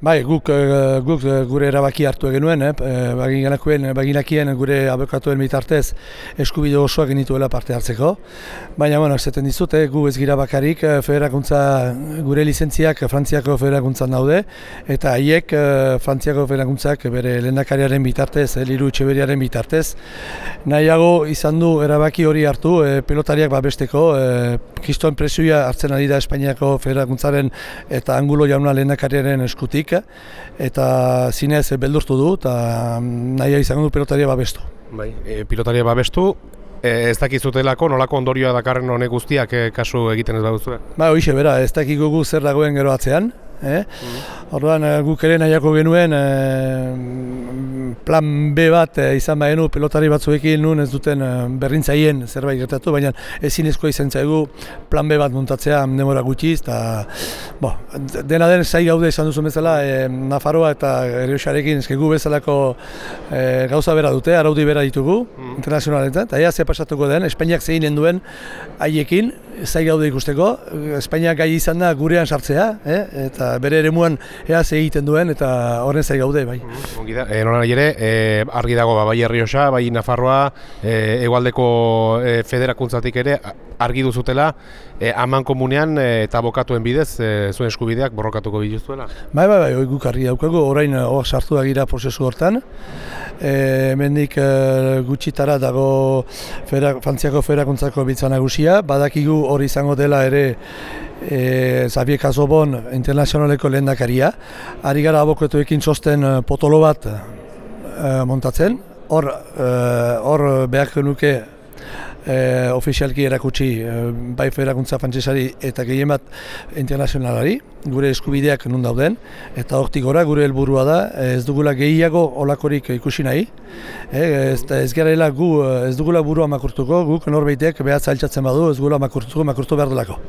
Bai, guk, eh, guk eh, gure erabaki hartu genuen, eh? baginakuen, baginakien gure abokatuen bitartez eskubide osoak genituela parte hartzeko. Baina, bueno, zaten dizut, eh? gu ez gira bakarik, eh, federakuntza, gure lizentziak Frantziako federakuntzan daude, eta haiek Frantziako federakuntzak bere lehendakariaren bitartez, eh, liru itxeberiaren bitartez, nahiago izan du erabaki hori hartu eh, pelotariak babesteko, eh, kiston presioa hartzen ari da Espainiako federakuntzaren eta angulo jauna lehendakariaren eskutik, eta zinez beldurtu du eta nahi izango du pilotaria babestu. Bai, e, pilotaria babestu, e, ez dakizutelako nolako ondorioa dakarren honek guztiak e, kasu egiten ez baduzu? Ba, hoxe bera, ez dakikugu zer dagoen gero atzean. Eh? Mm. Orduan guk ere nahiako genuen plan B bat e, izan bainu pelotari batzuekin nun ez duten e, berrintzaien zerbait gertatu, baina ezin izan zaigu plan B bat montatzea demora gutxiz, eta bo, dena den zai gaude esan duzu bezala e, Nafarroa eta Erioxarekin eskegu bezalako e, gauza bera dute, araudi bera ditugu mm. internazionaletan, eta ea ze pasatuko den, Espainiak zein duen haiekin, zai gaude ikusteko, Espainiak gai izan da gurean sartzea, eh? eta bere eremuan ea ze egiten duen, eta horren zai gaude, bai. Ongi da, e, ere, e, argi dago ba, bai Herrioxa, bai Nafarroa, e, egualdeko e, federakuntzatik ere argi duzutela e, aman komunean e, eta bokatuen bidez e, zuen eskubideak borrokatuko bituztuela. Bai, bai, bai, guk argi daukago, orain hor sartu da gira prozesu hortan. E, mendik e, gutxitara dago fera, Frantziako federakuntzako bitza nagusia, badakigu hori izango dela ere e, Xavier Casobon internazionaleko lehendakaria. Ari gara abokoetuekin txosten potolo bat Eh, montatzen. Hor, uh, hor behar genuke uh, ofizialki erakutsi uh, bai federakuntza frantzesari eta gehien bat internazionalari, gure eskubideak nun dauden, eta hortik gora gure helburua da, ez dugula gehiago olakorik ikusi nahi, ez, ez gara gu, ez dugula burua makurtuko, guk norbeitek behatza altxatzen badu, ez dugula makurtuko, makurtu behar delako.